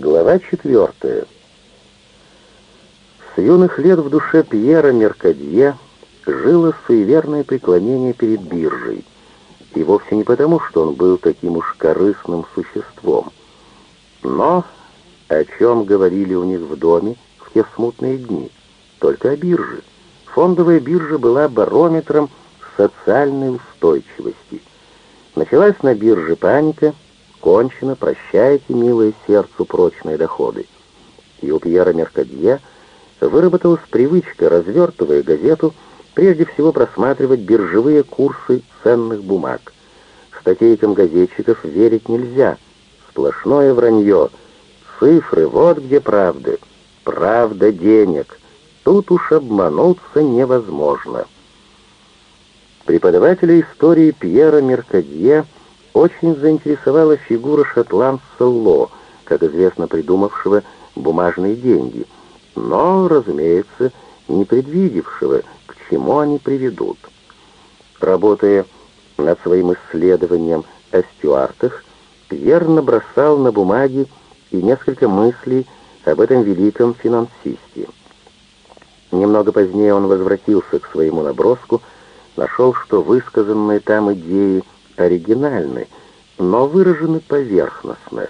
Глава четвертая. С юных лет в душе Пьера Меркадье жило суеверное преклонение перед биржей. И вовсе не потому, что он был таким уж корыстным существом. Но о чем говорили у них в доме в те смутные дни? Только о бирже. Фондовая биржа была барометром социальной устойчивости. Началась на бирже паника, кончено, прощайте, милое сердцу, прочные доходы. И у Пьера Меркадье выработалась привычка, развертывая газету, прежде всего просматривать биржевые курсы ценных бумаг. Статейкам газетчиков верить нельзя. Сплошное вранье. Цифры, вот где правда. Правда денег. Тут уж обмануться невозможно. Преподавателя истории Пьера Меркадье очень заинтересовала фигура шотландца Ло, как известно придумавшего бумажные деньги, но, разумеется, не предвидевшего, к чему они приведут. Работая над своим исследованием о стюартах, Пьер набросал на бумаге и несколько мыслей об этом великом финансисте. Немного позднее он возвратился к своему наброску, нашел, что высказанные там идеи оригинальны, но выражены поверхностно.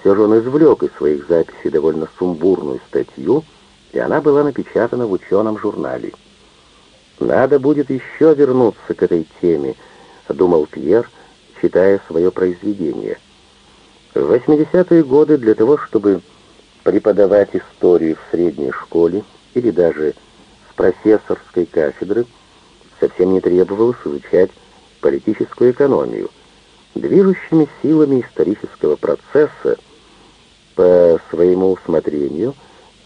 Все же он извлек из своих записей довольно сумбурную статью, и она была напечатана в ученом журнале. «Надо будет еще вернуться к этой теме», — думал Пьер, читая свое произведение. В 80-е годы для того, чтобы преподавать историю в средней школе или даже с профессорской кафедры, совсем не требовалось изучать политическую экономию. Движущими силами исторического процесса по своему усмотрению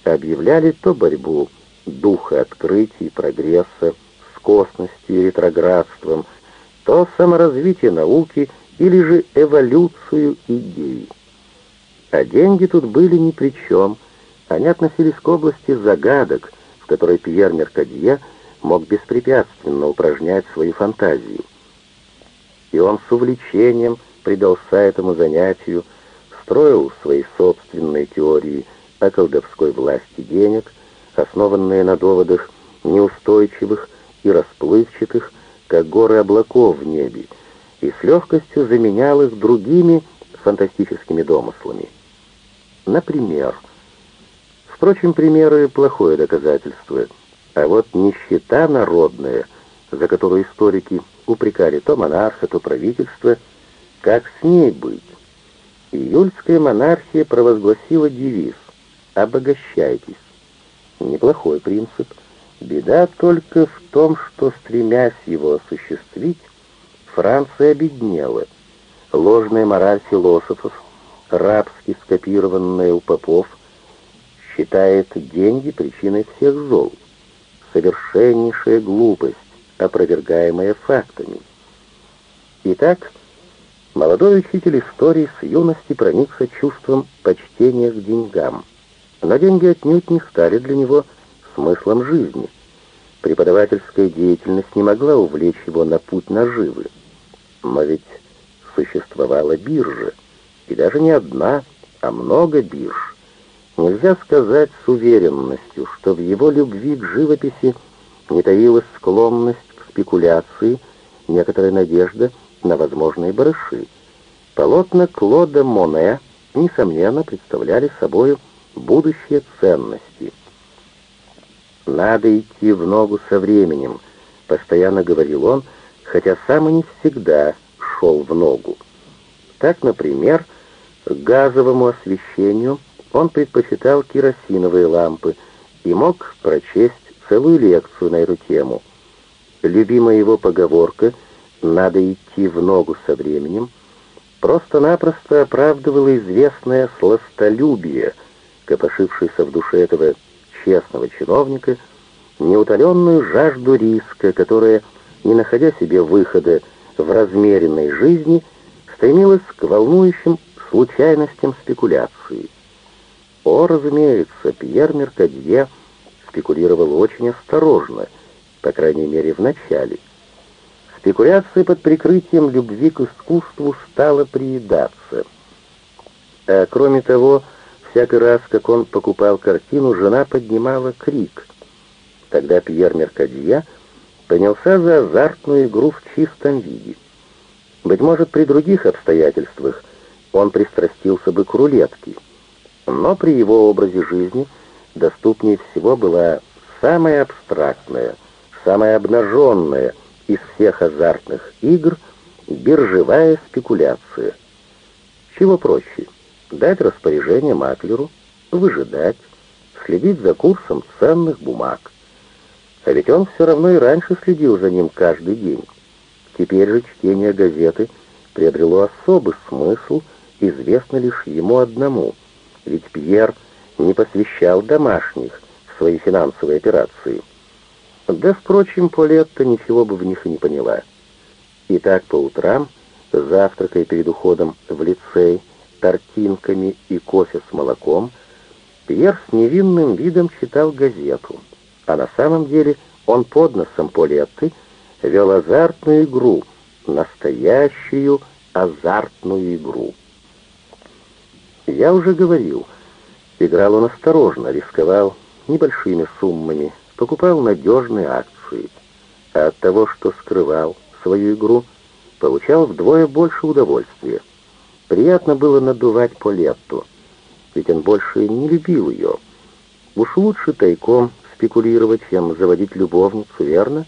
объявляли то борьбу духа открытий и прогресса с косностью и ретроградством, то саморазвитие науки или же эволюцию идей. А деньги тут были ни при чем, они относились к области загадок, в которой Пьер Меркадье мог беспрепятственно упражнять свою фантазию. И он с увлечением предался этому занятию, строил свои собственные теории о колдовской власти денег, основанные на доводах неустойчивых и расплывчатых, как горы облаков в небе, и с легкостью заменял их другими фантастическими домыслами. Например, впрочем, примеры — плохое доказательство, а вот нищета народная, за которую историки упрекали то монарха, то правительство, как с ней быть? Июльская монархия провозгласила девиз «Обогащайтесь». Неплохой принцип. Беда только в том, что, стремясь его осуществить, Франция обеднела. Ложная мораль философов, рабски скопированная у попов, считает деньги причиной всех зол. Совершеннейшая глупость, опровергаемая фактами. Итак, молодой учитель истории с юности проникся чувством почтения к деньгам. Но деньги отнюдь не стали для него смыслом жизни. Преподавательская деятельность не могла увлечь его на путь наживы. Но ведь существовала биржа, и даже не одна, а много бирж. Нельзя сказать с уверенностью, что в его любви к живописи не таилась склонность спекуляции, некоторая надежда на возможные барыши. Полотна Клода Моне, несомненно, представляли собой будущие ценности. «Надо идти в ногу со временем», — постоянно говорил он, хотя сам и не всегда шел в ногу. Так, например, к газовому освещению он предпочитал керосиновые лампы и мог прочесть целую лекцию на эту тему. Любимая его поговорка «надо идти в ногу со временем» просто-напросто оправдывала известное сластолюбие, копошившееся в душе этого честного чиновника, неутоленную жажду риска, которая, не находя себе выхода в размеренной жизни, стремилась к волнующим случайностям спекуляции. О, разумеется, Пьер Меркадье спекулировал очень осторожно, по крайней мере, в начале. Спекуляция под прикрытием любви к искусству стала приедаться. А кроме того, всякий раз, как он покупал картину, жена поднимала крик. Тогда Пьер Меркадье принялся за азартную игру в чистом виде. Быть может, при других обстоятельствах он пристрастился бы к рулетке, но при его образе жизни доступнее всего была самая абстрактная, самая обнаженная из всех азартных игр биржевая спекуляция. Чего проще? Дать распоряжение маклеру, выжидать, следить за курсом ценных бумаг. А ведь он все равно и раньше следил за ним каждый день. Теперь же чтение газеты приобрело особый смысл, известно лишь ему одному, ведь Пьер не посвящал домашних в свои финансовые операции. Да, впрочем, Полетта ничего бы в них и не поняла. И так по утрам, завтракая перед уходом в лицей, тортинками и кофе с молоком, Пьер с невинным видом читал газету, а на самом деле он под носом Полетты вел азартную игру, настоящую азартную игру. Я уже говорил, играл он осторожно, рисковал небольшими суммами, покупал надежные акции, а от того, что скрывал свою игру, получал вдвое больше удовольствия. Приятно было надувать Полетту, ведь он больше не любил ее. Уж лучше тайком спекулировать, чем заводить любовницу, верно?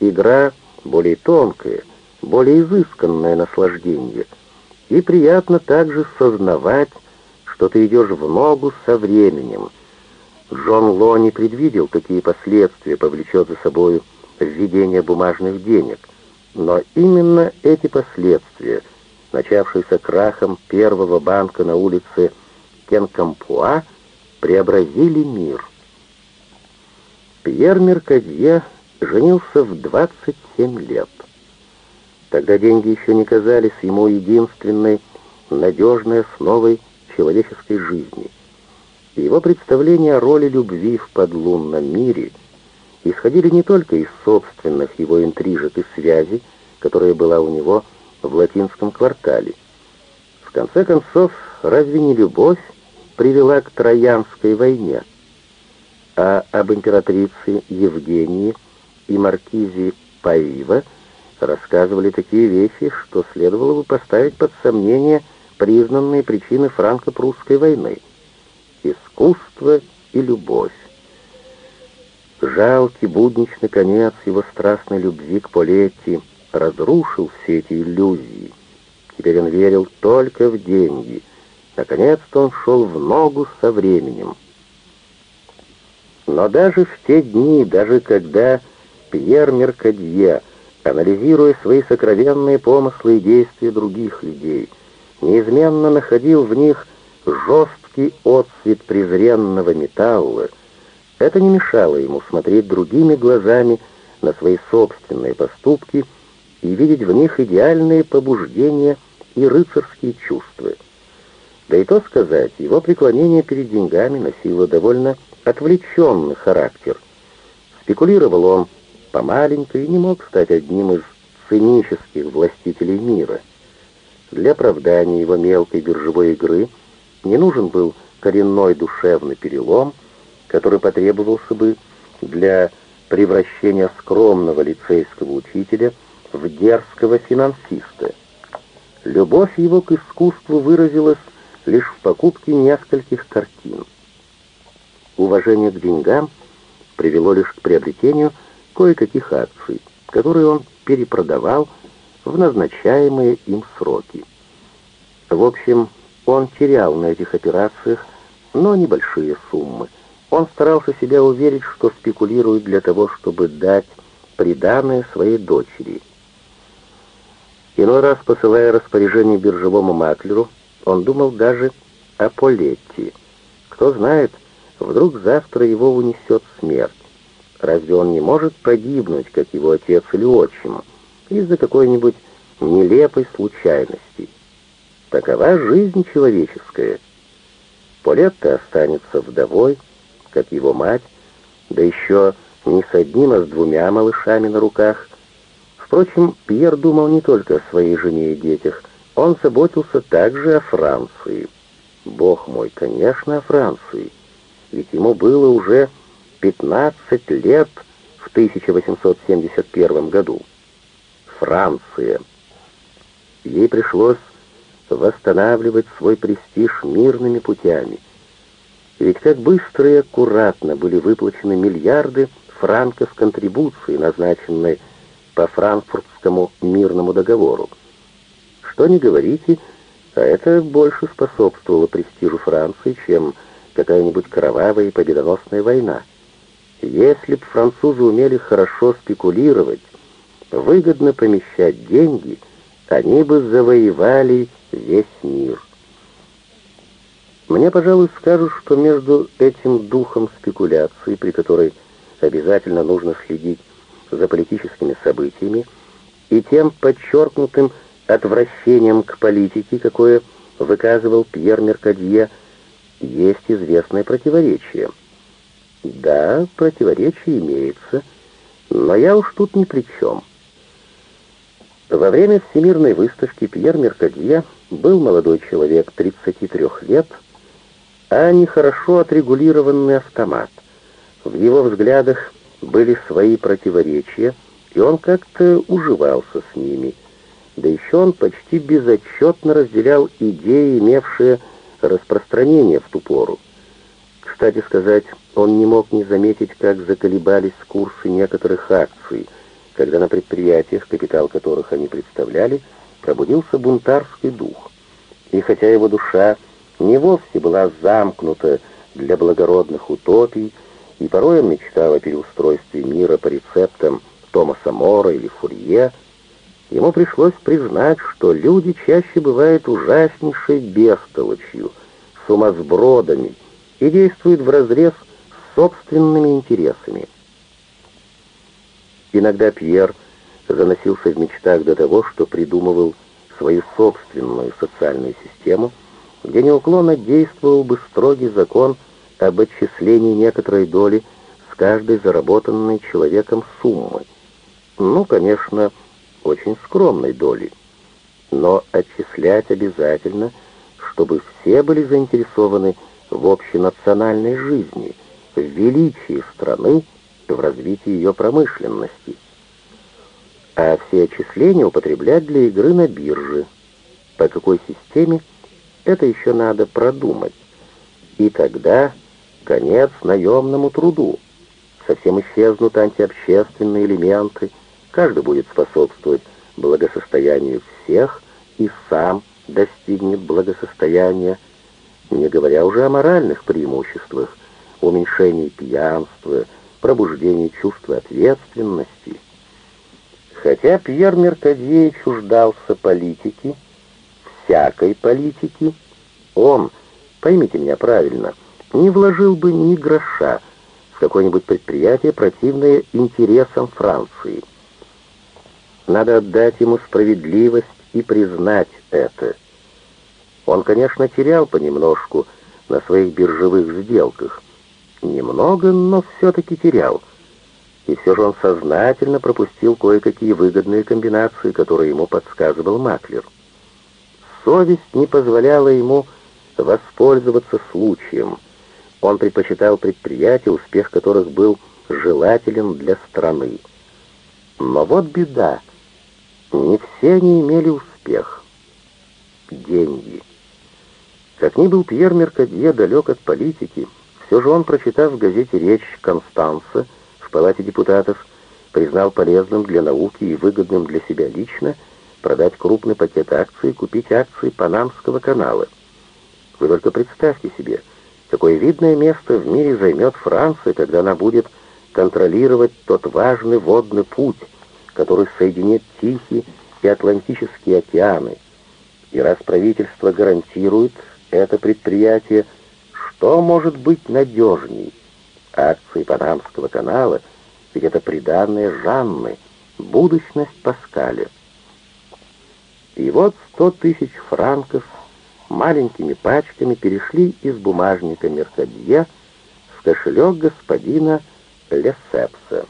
Игра более тонкая, более изысканное наслаждение. И приятно также сознавать, что ты идешь в ногу со временем. Джон Ло не предвидел, какие последствия повлечет за собой введение бумажных денег. Но именно эти последствия — начавшийся крахом первого банка на улице Кенкампуа, преобразили мир. Пьер Меркадье женился в 27 лет. Тогда деньги еще не казались ему единственной надежной основой человеческой жизни. Его представления о роли любви в подлунном мире исходили не только из собственных его интрижек и связей, которая была у него в латинском квартале. В конце концов, разве не любовь привела к Троянской войне? А об императрице Евгении и маркизе Паива рассказывали такие вещи, что следовало бы поставить под сомнение признанные причины франко-прусской войны. Искусство и любовь. Жалкий будничный конец его страстной любви к Полетти — разрушил все эти иллюзии. Теперь он верил только в деньги. Наконец-то он шел в ногу со временем. Но даже в те дни, даже когда Пьер Меркадье, анализируя свои сокровенные помыслы и действия других людей, неизменно находил в них жесткий отцвет презренного металла, это не мешало ему смотреть другими глазами на свои собственные поступки — и видеть в них идеальные побуждения и рыцарские чувства. Да и то сказать, его преклонение перед деньгами носило довольно отвлеченный характер. Спекулировал он по маленькой и не мог стать одним из цинических властителей мира. Для оправдания его мелкой биржевой игры не нужен был коренной душевный перелом, который потребовался бы для превращения скромного лицейского учителя – в дерзкого финансиста. Любовь его к искусству выразилась лишь в покупке нескольких картин. Уважение к деньгам привело лишь к приобретению кое-каких акций, которые он перепродавал в назначаемые им сроки. В общем, он терял на этих операциях, но небольшие суммы. Он старался себя уверить, что спекулирует для того, чтобы дать приданное своей дочери – Иной раз, посылая распоряжение биржевому маклеру, он думал даже о Полетти. Кто знает, вдруг завтра его унесет смерть. Разве он не может погибнуть, как его отец или отчим, из-за какой-нибудь нелепой случайности? Такова жизнь человеческая. Полетта останется вдовой, как его мать, да еще не с одним, а с двумя малышами на руках, Впрочем, Пьер думал не только о своей жене и детях, он заботился также о Франции. Бог мой, конечно, о Франции. Ведь ему было уже 15 лет в 1871 году. Франция. Ей пришлось восстанавливать свой престиж мирными путями. Ведь как быстро и аккуратно были выплачены миллиарды франков контрибуции, назначенной по франкфуртскому мирному договору. Что ни говорите, а это больше способствовало престижу Франции, чем какая-нибудь кровавая и победоносная война. Если б французы умели хорошо спекулировать, выгодно помещать деньги, они бы завоевали весь мир. Мне, пожалуй, скажут, что между этим духом спекуляции, при которой обязательно нужно следить за политическими событиями, и тем подчеркнутым отвращением к политике, какое выказывал Пьер Меркадье, есть известное противоречие. Да, противоречие имеется, но я уж тут ни при чем. Во время Всемирной выставки Пьер Меркадье был молодой человек 33 лет, а не хорошо отрегулированный автомат. В его взглядах были свои противоречия, и он как-то уживался с ними – да еще он почти безотчетно разделял идеи, имевшие распространение в ту пору. Кстати сказать, он не мог не заметить, как заколебались курсы некоторых акций, когда на предприятиях, капитал которых они представляли, пробудился бунтарский дух. И хотя его душа не вовсе была замкнута для благородных утопий, и порой он мечтал о переустройстве мира по рецептам Томаса Мора или Фурье, ему пришлось признать, что люди чаще бывают ужаснейшей бестолочью, сумасбродами и действуют вразрез с собственными интересами. Иногда Пьер заносился в мечтах до того, что придумывал свою собственную социальную систему, где неуклонно действовал бы строгий закон об отчислении некоторой доли с каждой заработанной человеком суммы. Ну, конечно, очень скромной доли. Но отчислять обязательно, чтобы все были заинтересованы в общенациональной жизни, в величии страны, в развитии ее промышленности. А все отчисления употреблять для игры на бирже. По какой системе, это еще надо продумать. И тогда конец наемному труду. Совсем исчезнут антиобщественные элементы, Каждый будет способствовать благосостоянию всех и сам достигнет благосостояния, не говоря уже о моральных преимуществах, уменьшении пьянства, пробуждении чувства ответственности. Хотя Пьер Меркадье чуждался политики, всякой политики, он, поймите меня правильно, не вложил бы ни гроша в какое-нибудь предприятие, противное интересам Франции. Надо отдать ему справедливость и признать это. Он, конечно, терял понемножку на своих биржевых сделках. Немного, но все-таки терял. И все же он сознательно пропустил кое-какие выгодные комбинации, которые ему подсказывал Маклер. Совесть не позволяла ему воспользоваться случаем. Он предпочитал предприятия, успех которых был желателен для страны. Но вот беда. Не все они имели успех. Деньги. Как ни был Пьер Меркадье далек от политики, все же он, прочитав в газете речь Констанца в Палате депутатов, признал полезным для науки и выгодным для себя лично продать крупный пакет акций и купить акции Панамского канала. Вы только представьте себе, какое видное место в мире займет Франция, когда она будет контролировать тот важный водный путь, который соединит Тихий и Атлантические океаны. И раз правительство гарантирует это предприятие, что может быть надежней? Акции Панамского канала, ведь это приданное Жанны, будущность Паскаля. И вот сто тысяч франков маленькими пачками перешли из бумажника Меркадье в кошелек господина Лесепса.